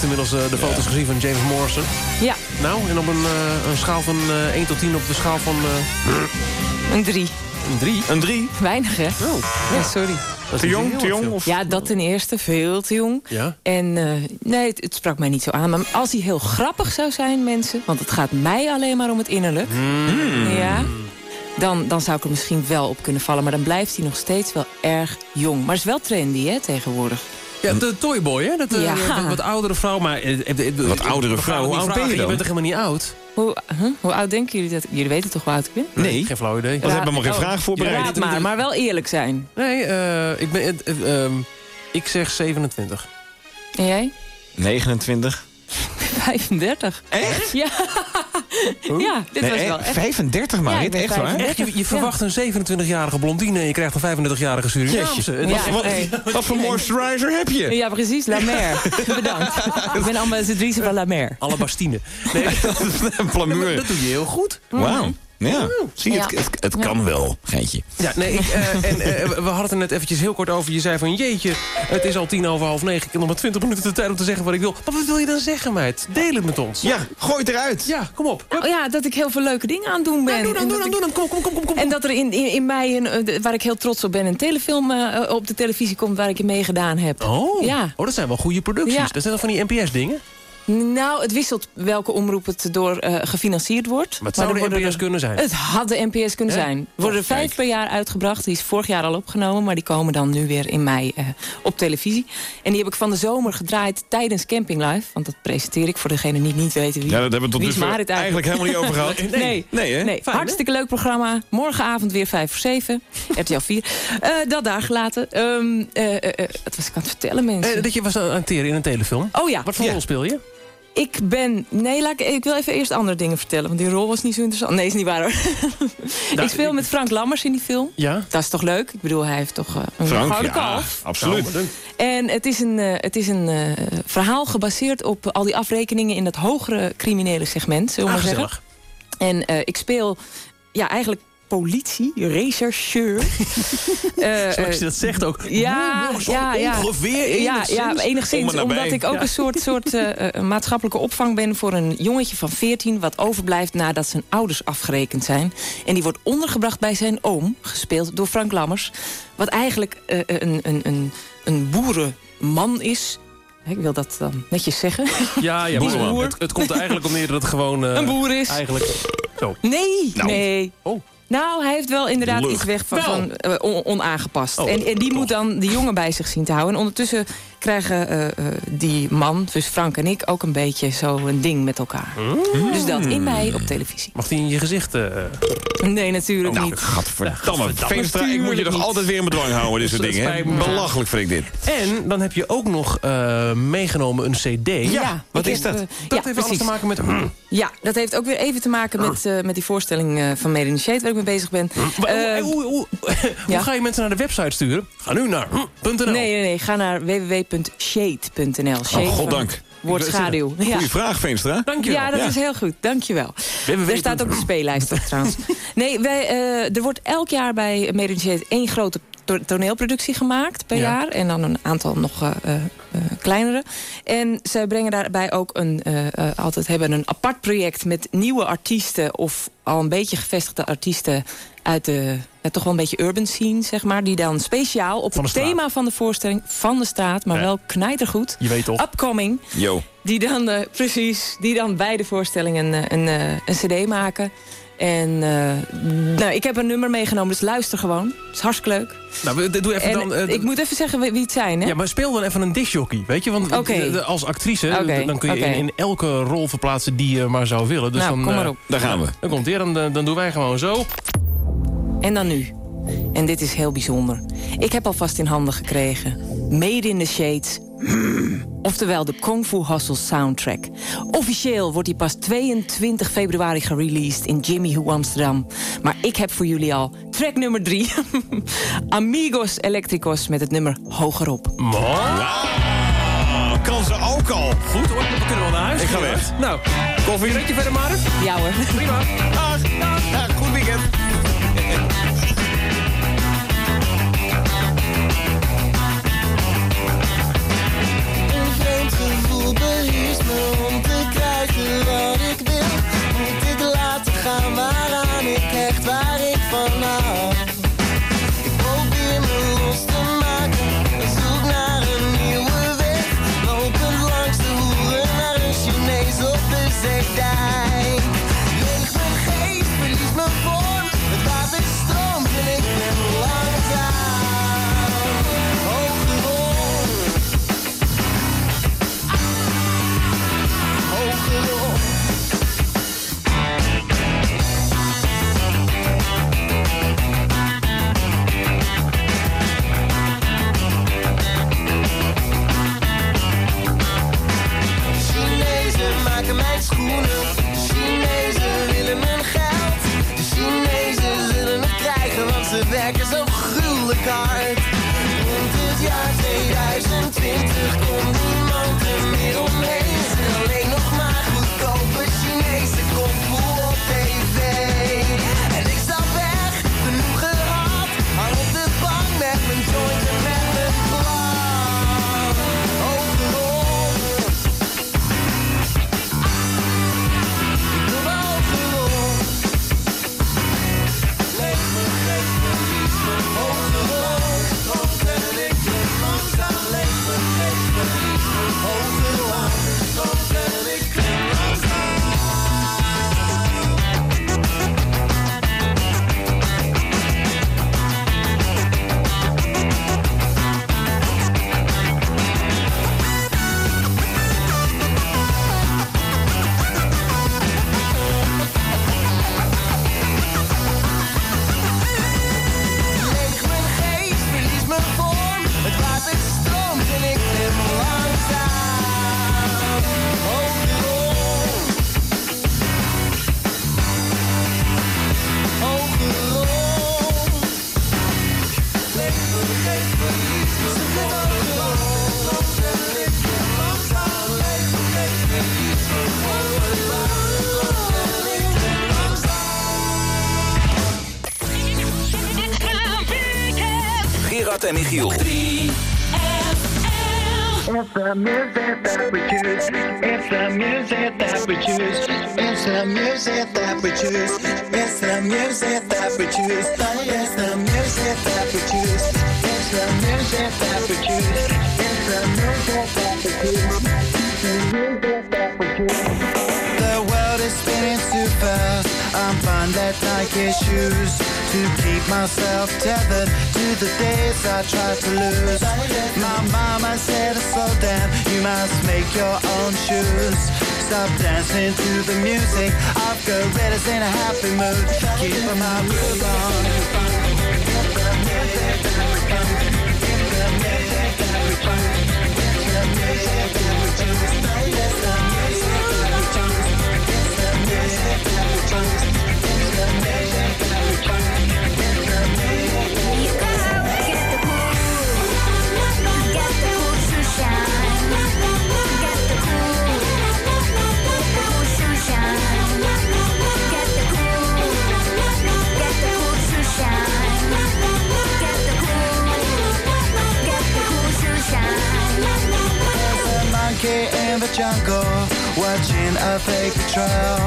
Heeft inmiddels eh, de foto's gezien van James Morrison. Ja, Nou, en op een, eh, een schaal van eh 1 tot 10 op de schaal van eh, een drie. een 3. Een drie. Weinig, hè? Oh, Ja, sorry. Te jong, te jong? Of? Ja, dat ten eerste. Veel te jong. Ja. En eh, nee, het, het sprak mij niet zo aan. Maar als hij heel grappig zou zijn, mensen... want het gaat mij alleen maar om het innerlijk... Ja, dan, dan zou ik er misschien wel op kunnen vallen. Maar dan blijft hij nog steeds wel erg jong. Maar is wel trendy, hè, tegenwoordig. Ja, de Toyboy, hè? Dat, eh, Ja. wat, wat oudere vrouw, maar... eh, eh, eh, Wat oudere vrouw? Hoe oud ben je vragen, dan? Je bent toch helemaal niet oud? Hoe, huh? hoe oud denken jullie dat... Jullie weten toch hoe oud ik ben? Nee. Geen flauw idee. We hebben maar geen Oh. vraag voorbereid. Raad maar, maar wel eerlijk zijn. Nee, eh, ik ben... eh, eh, ehm, ik zeg 27. En jij? 29. 35. [LAUGHS] Echt? Ja. [LAUGHS] ja, dit Nee, was wel echt? echt... 35, Ja, Marit? ik ben echt waar? 35. Echt, je je verwacht een 27-jarige blondine en je krijgt een 35-jarige Surinaamse. Ja, Wat, hey. [LAUGHS] wat voor moisturizer heb je? Ja, precies. La Mer. [LAUGHS] Bedankt. Ik ben ambassadrice van La Mer. Alabastine. Nee, Een maar plamuur. dat doe je heel goed. Wauw. Ja, zie je, Ja. het, het, het kan wel, geintje. Ja, nee, ik, eh, en eh, we hadden het er net eventjes heel kort over. Je zei van, jeetje, het is al tien over half negen. Ik heb nog maar twintig minuten de tijd om te zeggen wat ik wil. Maar wat wil je dan zeggen, meid? Deel het met ons. Ja, gooi het eruit. Ja, kom op. Oh ja, dat ik heel veel leuke dingen aan het doen ben. doe dan, En doe dat dan, doe dan. Kom, kom, kom, kom, kom. En dat er in, in, in mei, een, eh, waar ik heel trots op ben, een telefilm eh, op de televisie komt waar ik in meegedaan heb. Oh, Ja. oh, dat zijn wel goede producties. Ja. Dat zijn dan van die NPS-dingen. Nou, het wisselt welke omroep het door eh, gefinancierd wordt. Maar het zou de NPS er- kunnen zijn. Het had de NPS kunnen zijn. Er worden er vijf kijk. per jaar uitgebracht. Die is vorig jaar al opgenomen, maar die komen dan nu weer in mei eh, op televisie. En die heb ik van de zomer gedraaid tijdens Camping Live. Want dat presenteer ik voor degenen die niet weten wie. Ja, dat hebben we tot dusver Marit eigenlijk helemaal niet over gehad. [LAUGHS] Nee, nee, Nee, hè? Fijn, hè? hartstikke leuk programma. Morgenavond weer 5 voor 7. [LAUGHS] RTL 4. Eh, dat daar gelaten. Ehm, eh, eh, eh, wat was ik aan het vertellen, mensen? Dat je was aan het teren in een telefilm. oh ja. Wat voor Ja. rol speel je? Ik ben... Nee, laat ik, ik wil even eerst andere dingen vertellen. Want die rol was niet zo interessant. Nee, is niet waar hoor. [LAUGHS] Nou, ik speel met Frank Lammers in die film. Ja? Dat is toch leuk? Ik bedoel, hij heeft toch eh, een Frank, gouden ja, kalf. absoluut. Nou, En het is een, eh, het is een eh, verhaal gebaseerd op al die afrekeningen... in dat hogere criminele segment, zullen we Ah, maar zeggen. gezellig. En eh, ik speel ja, eigenlijk politie, rechercheur. [LAUGHS] Eh, Zoals eh, je dat zegt ook. ja, zo ja, ja. ongeveer Ja, enigszins. ja, Om enigszins. Omdat ik ook Ja. een soort, soort eh, eh, maatschappelijke opvang ben voor een jongetje van 14... wat overblijft nadat zijn ouders afgerekend zijn. En die wordt ondergebracht bij zijn oom, gespeeld door Frank Lammers. Wat eigenlijk eh, een, een, een, een boerenman is... Ik wil dat dan netjes zeggen. Ja, ja [LAUGHS] maar boer. het, het komt er eigenlijk om neer dat het gewoon... eh, Een boer is. Eigenlijk... Zo. Nee, Nou. nee. Oh. Nou, hij heeft wel inderdaad Lucht. iets weg van, van eh, on- onaangepast. Oh, en, en die moet dan de jongen bij zich zien te houden. En ondertussen krijgen eh, eh, die man, dus Frank en ik, ook een beetje zo een ding met elkaar. Mm. Dus dat in mei op televisie. Mag die in je gezicht... eh, Nee, natuurlijk Nou, niet. gadverdamme. gadverdamme. Veenstra, ik moet je toch altijd weer in bedwang houden, dit soort dingen. hè? Belachelijk vind ik dit. En dan heb je ook nog eh, meegenomen een cd. Ja, wat is dat? Dat ja, heeft alles te maken met... Ja, dat heeft ook weer even te maken met, eh, met die voorstelling eh, van Made in the Shade... waar ik mee bezig ben. Eh, hoe, hoe, hoe, hoe ga je mensen naar de website sturen? Ga nu naar hm.nl. nee, nee, nee. Ga naar www.shade.nl. Shade Oh, goddank. Woord schaduw. Ja. Goeie vraag, Veenstra. Dankjewel. Ja, dat is heel goed. Dankjewel. Er staat ook de speellijst op trouwens. [LAUGHS] Nee, wij, eh, er wordt elk jaar bij Made in Shade één grote to- toneelproductie gemaakt per Ja. jaar. En dan een aantal nog eh, eh, kleinere. En zij brengen daarbij ook een, eh, eh, altijd hebben een apart project met nieuwe artiesten of al een beetje gevestigde artiesten uit de ja, toch wel een beetje urban scene, zeg maar. Die dan speciaal op het thema van de voorstelling van de straat, maar Ja. wel knijtergoed. Je weet toch? Upcoming. Yo. Die dan, eh, precies, die dan bij de voorstelling een, eh, een, eh, een cd maken. En eh, nou, ik heb een nummer meegenomen, dus luister gewoon. Het is hartstikke leuk. Nou, doe even En dan... eh, ik moet even zeggen wie het zijn, hè? Ja, maar speel dan even een discjockey, weet je? Want als actrice, dan kun je in, in elke rol verplaatsen die je maar zou willen. Dus Nou, dan, kom maar op. Daar gaan we. Dan komt dan, dan dan doen wij gewoon zo. En dan nu. En dit is heel bijzonder. Ik heb alvast in handen gekregen. Made in the Shades. Hmm. Oftewel de Kung Fu Hustle soundtrack. Officieel wordt die pas 22 februari gereleased in Jimmy Who Amsterdam. Maar ik heb voor jullie al track nummer 3. [LAUGHS] Amigos Electricos met het nummer Hogerop. Ah, kan ze ook al. Goed hoor, we kunnen wel naar huis. Ik ga weg. Nou, koffie. Je verder, Marit? Ja hoor. Prima. Dag, dag, dag. Goed weekend. Beheerst me om te krijgen wat ik wil. Moet ik laten gaan waaraan ik hecht, waar ik van. Michiel. It's the music that we choose. It's the music that we choose. It's the music that we choose. It's the music that we choose. Nike shoes to keep myself tethered to the days I tried to lose. My mama said, slow down, you must make your own shoes. Stop dancing to the music. I've got gorillas in a happy mood. Keep my groove on. There's paper trail.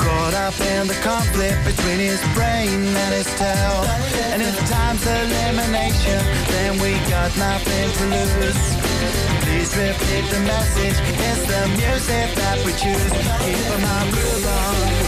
Caught up in the conflict between his brain and his tail. And if time's elimination, then we got nothing to lose. Please repeat the message. It's the music that we choose. Keep my groove on.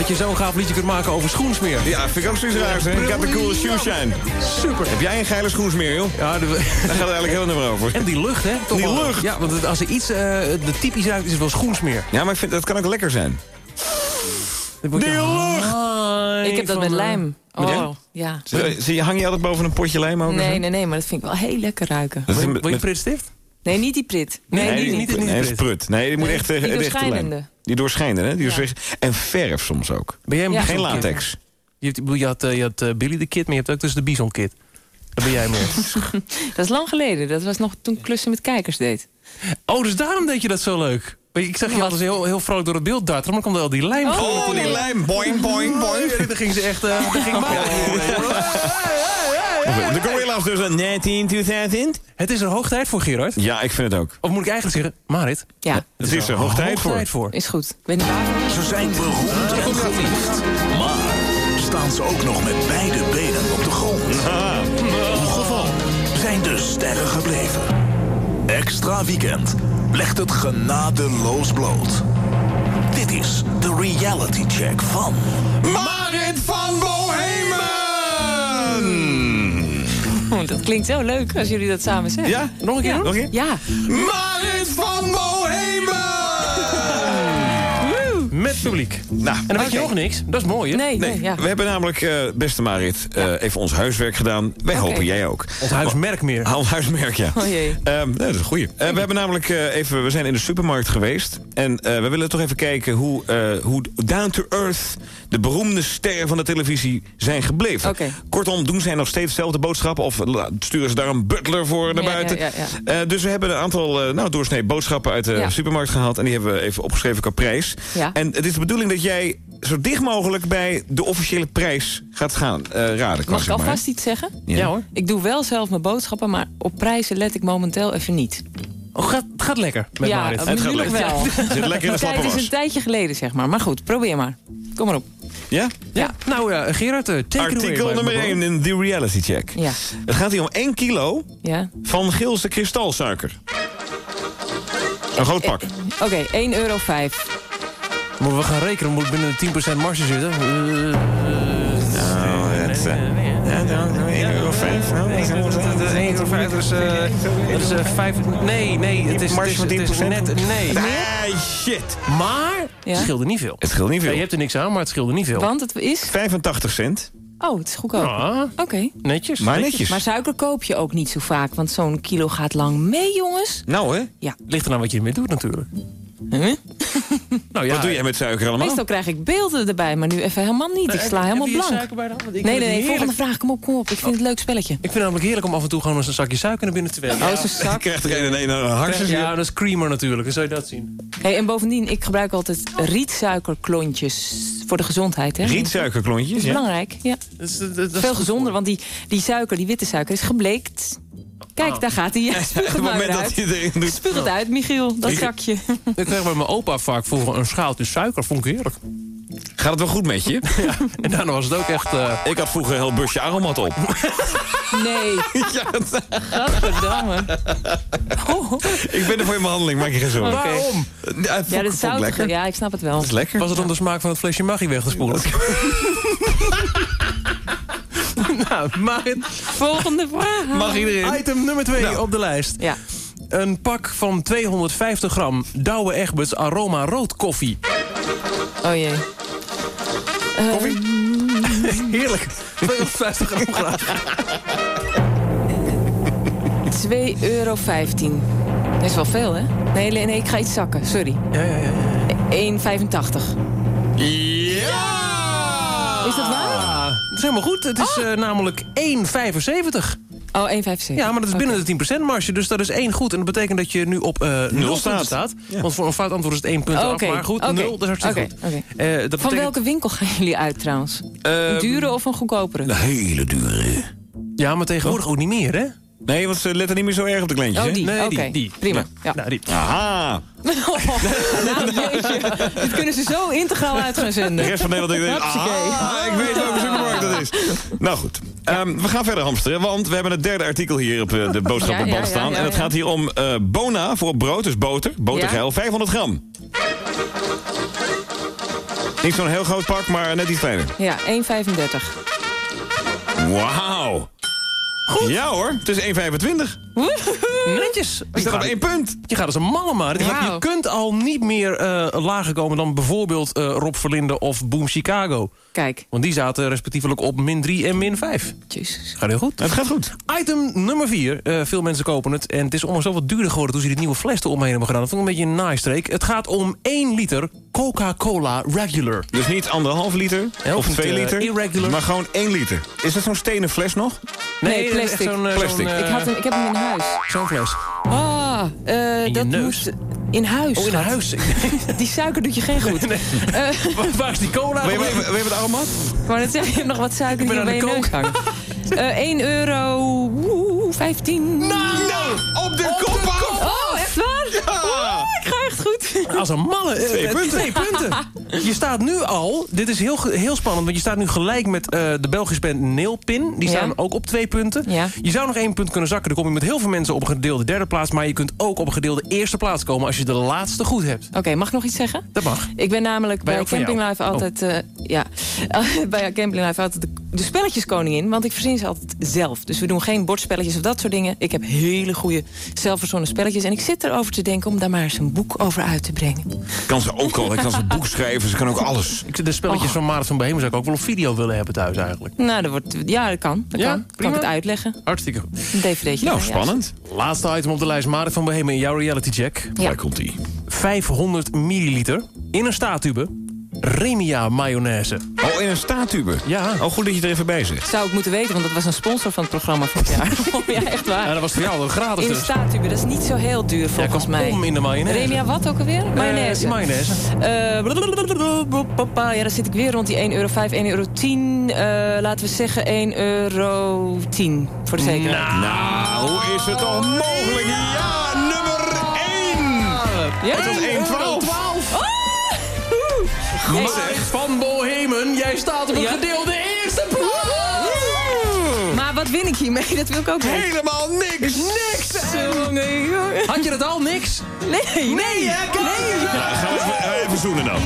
Dat je zo'n gaaf liedje kunt maken over schoensmeer. Ja, vind ik ook zoiets raars, hè? Ik heb een coole shoe shine. Super. Heb jij een geile schoensmeer, joh? Ja, de- Daar gaat het eigenlijk heel nummer over. En die lucht, hè? Toch Die wel. lucht. Ja, want als er iets eh de typisch uit is, het wel schoensmeer. Ja, maar ik vind, dat kan ook lekker zijn. Die lucht! Ik heb dat met lijm. Met Oh, lijm? ja. Zie hang je altijd boven een potje lijm ook? Nee, nee, nee, maar dat vind ik wel heel lekker ruiken. Wil je, wil je? Nee, niet die prit. Nee, Nee, niet, die- niet, niet- nee, prut. Nee, die moet echt... die doorschijnende. Die doorschijnende, hè? Die doorschijn- En verf soms ook. Ben jij een Ja. Geen latex. Je, hebt, je had, eh, je had eh, Billy de Kid, maar je hebt ook dus de Bison Kid. Dat ben jij meer. [LAUGHS] Dat is lang geleden. Dat was nog toen ik klussen met kijkers deed. oh, dus daarom deed je dat zo leuk. Ik zag je altijd heel, heel vrolijk door het beeld dartelen, maar dan kwam er al die lijm Oh, Oh, die lijm. Boing, boing, boing. Ja, dan ging ze echt... eh dan ging [LAUGHS] Gorilla's dus een 19 2000. Het is er hoog tijd voor, Gerard. Ja, ik vind het ook. Of moet ik eigenlijk zeggen, Marit? Ja, Het is er hoog tijd voor. voor. is goed. Ben je? Ze zijn beroemd en geliefd. Maar staan ze ook nog met beide benen op de grond? [LAUGHS] Hoe gewoon zijn de sterren gebleven? Extra Weekend legt het genadeloos bloot. Dit is de reality check van... Marit van Bohemen! Oh, dat klinkt zo leuk als jullie dat samen zeggen. Ja? Nog een keer? Nog een keer? Ja. Marit van! Met publiek. Nou, En dan weet je nog niks. Dat is mooi, hè? Nee, Nee, nee, ja. we hebben namelijk, eh, beste Marit, eh, even ons huiswerk gedaan. Wij hopen jij ook. Ons huismerk meer. Al huismerk, ja. [LAUGHS] Oh jee. Ehm, nee, dat is een goeie. Eh, we hebben namelijk eh, even, we zijn in de supermarkt geweest. En eh, we willen toch even kijken hoe, eh, hoe down to earth de beroemde sterren van de televisie zijn gebleven. Kortom, doen zij nog steeds dezelfde boodschappen? Of la- sturen ze daar een butler voor naar Ja, buiten? ja, ja, Eh, dus we hebben een aantal eh, nou, doorsnee boodschappen uit de Ja. supermarkt gehaald. En die hebben we even opgeschreven qua prijs. Ja. En het is de bedoeling dat jij zo dicht mogelijk bij de officiële prijs gaat gaan eh, raden. Mag ik zeg maar. alvast iets zeggen? Ja. Ja hoor. Ik doe wel zelf mijn boodschappen, maar op prijzen let ik momenteel even niet. Oh, gaat, het gaat lekker met ja, Marit. Het gaat lekker. wel. [LAUGHS] Zit lekker in de slappe het is een tijdje geleden, zeg maar. Maar goed, probeer maar. Kom maar op. Ja? Ja. Nou ja, Gerard, eh, take away, Artikel nummer bro. 1 in de reality check. Ja. Het gaat hier om 1 kilo Ja. van Geelse kristalsuiker. Een groot pak. Oké, 1,05 euro. Moeten we gaan rekenen, moet binnen de 10% marge zitten. Eh, Nou, het, eh, ja, dan 1,05 euro. Nou, dat is Dat is 1 euro 5, dat is, eh, dat is eh, 5... Nee, nee, het is, het Marge is, van het is 10%? net... Nee. Ah, shit. Maar het scheelde niet veel. Het scheelt niet veel. je hebt er niks aan, maar het scheelde niet veel. Want het is... 85 cent. Oh, het is goedkoop. Ah, Oké. netjes. Maar netjes. Maar suiker koop je ook niet zo vaak, want zo'n kilo gaat lang mee, jongens. Nou hè, Ja. Ligt er nou wat je ermee doet natuurlijk. Huh? [LAUGHS] Nou ja, wat doe jij met suiker allemaal? Meestal krijg ik beelden erbij, maar nu even helemaal niet. Ik sla helemaal blank. Nee, nee, nee, volgende vraag. Kom op, kom op. Ik vind het een leuk spelletje. Ik vind het namelijk heerlijk om af en toe gewoon eens een zakje suiker naar binnen te werken. Oh, zo'n zak. [LAUGHS] Je krijgt er een en een een harsjes. Ja, dat is creamer natuurlijk. Dan zou je dat zien. Hey, en bovendien, ik gebruik altijd rietsuikerklontjes voor de gezondheid. Hè? Dat Rietsuikerklontjes, is ja. belangrijk, ja. Dat is, dat, dat is Veel gezonder, want die, die suiker, die witte suiker, is gebleekt. Kijk, daar gaat hij. [LAUGHS] Ja, spuug Op het het maar moment weer dat uit. hij erin doet. Spuug het uit, Michiel, dat Ik- zakje. je. Ik kreeg bij mijn opa vaak vroeger een schaaltje suiker. Vond ik heerlijk. Gaat het wel goed met je? [LAUGHS] Ja, en daarna was het ook echt... eh, Ik had vroeger een heel busje aromat op. [LAUGHS] Nee, ja, dat- gadverdamme. Oh. ik ben er voor in behandeling, maak je geen zorgen. Waarom? Ja, Ja, dat zoutige, lekker. ja, ik snap het wel. Dat is lekker. Was het om de smaak van het flesje Maggi weg te spoelen? [LAUGHS] nou, maar... Volgende vraag. Mag iedereen? Item nummer 2 nou. op de lijst. Ja. Een pak van 250 gram Douwe Egberts Aroma Rood Koffie. Oh jee. Koffie? Ehm. [LAUGHS] Heerlijk. 250 gram graag. 2,15 euro. Dat is wel veel, hè? Nee, nee, ik ga iets zakken. Sorry. Ja, ja, ja. ja. 1,85 is helemaal goed. Het is eh, namelijk 1,75. Oh, 1,75. Ja, maar dat is binnen de 10% marge, dus dat is één goed. En dat betekent dat je nu op eh 0 staat. staat. Want voor een fout antwoord is het 1 punt Oh. Oké, Maar goed, oké, 0, dat is hartstikke oké, goed. Eh, dat Van betekent- welke winkel gaan jullie uit trouwens? Ehm, Een dure of een goedkopere? Een hele dure. Ja, maar tegenwoordig ook niet meer, hè? Nee, want ze letten niet meer zo erg op de kleintjes, Oh, hè? Nee, die, die. prima. Ja. Nou, die. Aha! nou, jeetje. Dit kunnen ze zo integraal uit gaan De rest van Nederland denkt, ah, ik weet welke supermarkt dat is. Nou goed, Ehm, we gaan verder hamsteren, want we hebben het derde artikel hier op eh, de [LAUGHS] boodschappenband Ja, ja, ja, staan. ja, en het gaat hier om eh, Bona voor brood, dus boter, botergeil, 500 gram. Niet zo'n heel groot pak, maar net iets kleiner. Ja, 1,35. Wauw. Ja hoor, het is 1,25. Netjes. Je staat op één punt. Je gaat als een malle maar. Je, kunt al niet meer eh, lager komen dan bijvoorbeeld eh, Rob Verlinde of Boom Chicago. Kijk, Want die zaten respectievelijk op min 3 en min 5. jezus. Gaat heel goed. Het gaat goed. Item nummer 4. veel mensen kopen het. En het is ondanks zoveel duurder geworden toen ze die nieuwe fles eromheen hebben gedaan. Dat vond ik een beetje een naaistreek. Het gaat om 1 liter Coca-Cola Regular. Dus niet anderhalf liter of of twee niet, eh, liter, irregular. maar gewoon één liter. Is dat zo'n stenen fles nog? Nee, dat is plastic. zo'n, eh, Plastic. zo'n, eh, Ik, had ik heb hem in huis. Zo'n fles. Ah, eh, je dat neus? moest... In huis. Oh, in schat. huis. [LAUGHS] Die suiker doet je geen goed. [LAUGHS] Nee. Eh, Waar- Waar is die cola? Weet je, weet je- wat allemaal? ik zeggen, je hebt nog wat suiker Ik die ben bij aan je de neus hangt. Eh 1 euro... Oeh, 15. Nou, op de kop goed. Als een malle. eh, Twee punten. Twee punten. [LAUGHS] Je staat nu al, dit is heel, heel spannend... want je staat nu gelijk met eh, de Belgische band Nailpin. Die Ja. staan ook op twee punten. Ja. Je zou nog één punt kunnen zakken. Dan kom je met heel veel mensen op een gedeelde derde plaats... maar je kunt ook op een gedeelde eerste plaats komen... als je de laatste goed hebt. Oké, mag ik nog iets zeggen? Dat mag. Ik ben namelijk bij Camping. Life altijd... eh, ja, [LAUGHS] bij Camping Life altijd de de spelletjeskoningin, want ik verzin ze altijd zelf. Dus we doen geen bordspelletjes of dat soort dingen. Ik heb hele goede zelfverzonnen spelletjes. En ik zit erover te denken om daar maar eens een boek over uit te brengen. Kan ze ook al. Ik kan ze [LAUGHS] een boek schrijven. Ze kan ook alles. Ik, de spelletjes Och. van Maarten van Behemen zou ik ook wel op video willen hebben thuis eigenlijk. Nou, dat wordt, ja, dat kan. Dat Ja, kan. Kan ik het uitleggen? Hartstikke goed. Een dvd'tje. Nou, ja. spannend. Laatste item op de lijst. Maarten van Behemen in jouw reality check. Ja. Daar komt ie. 500 milliliter in een staattube. Remia mayonaise. Oh, in een staattube? Ja. Oh, goed dat je er even bij zit. Zou ik moeten weten, want dat was een sponsor van het programma vorig jaar. [LAUGHS] Oh, ja, echt waar. Ja, dat was voor jou wel gratis In de dus. staattube, dat is niet zo heel duur volgens kan mij. om in de mayonaise. Remia wat ook alweer? Mayonaise. Eh, mayonaise. Eh, blablabla. ja, dan zit ik weer rond die 1,05 euro, 1,10 euro. Eh, laten we zeggen 1,10 euro voor de zekerheid. Nou, hoe is het toch mogelijk? Ja, nummer 1! Ja, Het was 1,12. Maarten van Bohemen, jij staat op een Ja. gedeelde eerste plaats! Maar wat win ik hiermee? Dat wil ik ook weten. Helemaal niks! Niks! Had je dat al? Niks? Nee, nee. nee, Ja, gaan we even, even zoenen dan.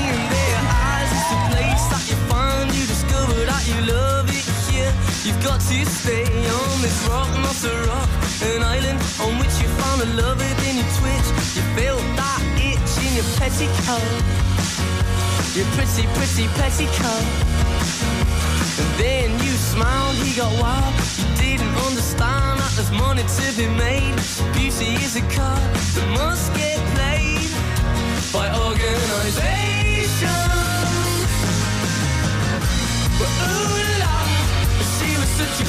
You've got to stay on this rock, not a rock, an island on which you found a love within your twitch. You feel that itch in your petticoat, your pretty, pretty petticoat. And then you smiled, he got wild. You didn't understand that there's money to be made. Beauty is a card that must get played by organization. But ooh la, she was such a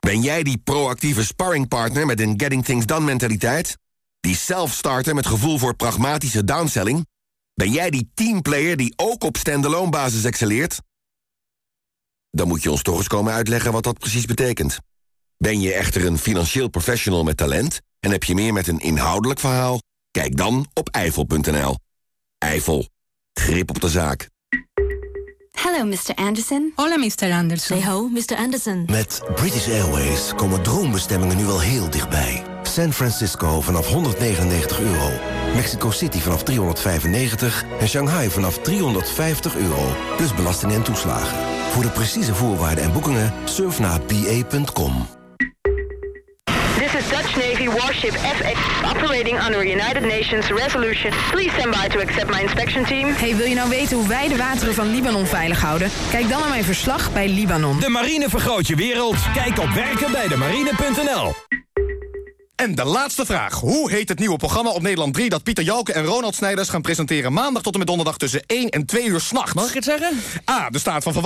Ben jij die proactieve sparringpartner met een Getting Things Done mentaliteit? Die self-starter met gevoel voor pragmatische downselling? Ben jij die teamplayer die ook op standalone basis excelleert? Dan moet je ons toch eens komen uitleggen wat dat precies betekent. Ben je echter een financieel professional met talent... en heb je meer met een inhoudelijk verhaal? Kijk dan op eifel.nl. Eifel. Grip op de zaak. Hello, Mr. Anderson. Hola, Mr. Anderson. Say ho, Mr. Anderson. Met British Airways komen droombestemmingen nu wel heel dichtbij. San Francisco vanaf 199 euro. Mexico City vanaf 395 en Shanghai vanaf 350 euro. Plus belastingen en toeslagen. Voor de precieze voorwaarden en boekingen surf naar ba.com. This is Dutch Navy warship FX operating under a United Nations resolution. Please stand by to accept my inspection team. Hey, wil je nou weten hoe wij de wateren van Libanon veilig houden? Kijk dan naar mijn verslag bij Libanon. De marine vergroot je wereld. Kijk op werkenbijdemarine.nl En de laatste vraag. Hoe heet het nieuwe programma op Nederland 3... dat Pieter Jouke en Ronald Snijders gaan presenteren... maandag tot en met donderdag tussen 1 en 2 uur s'nachts? Mag ik het zeggen? A. De staat van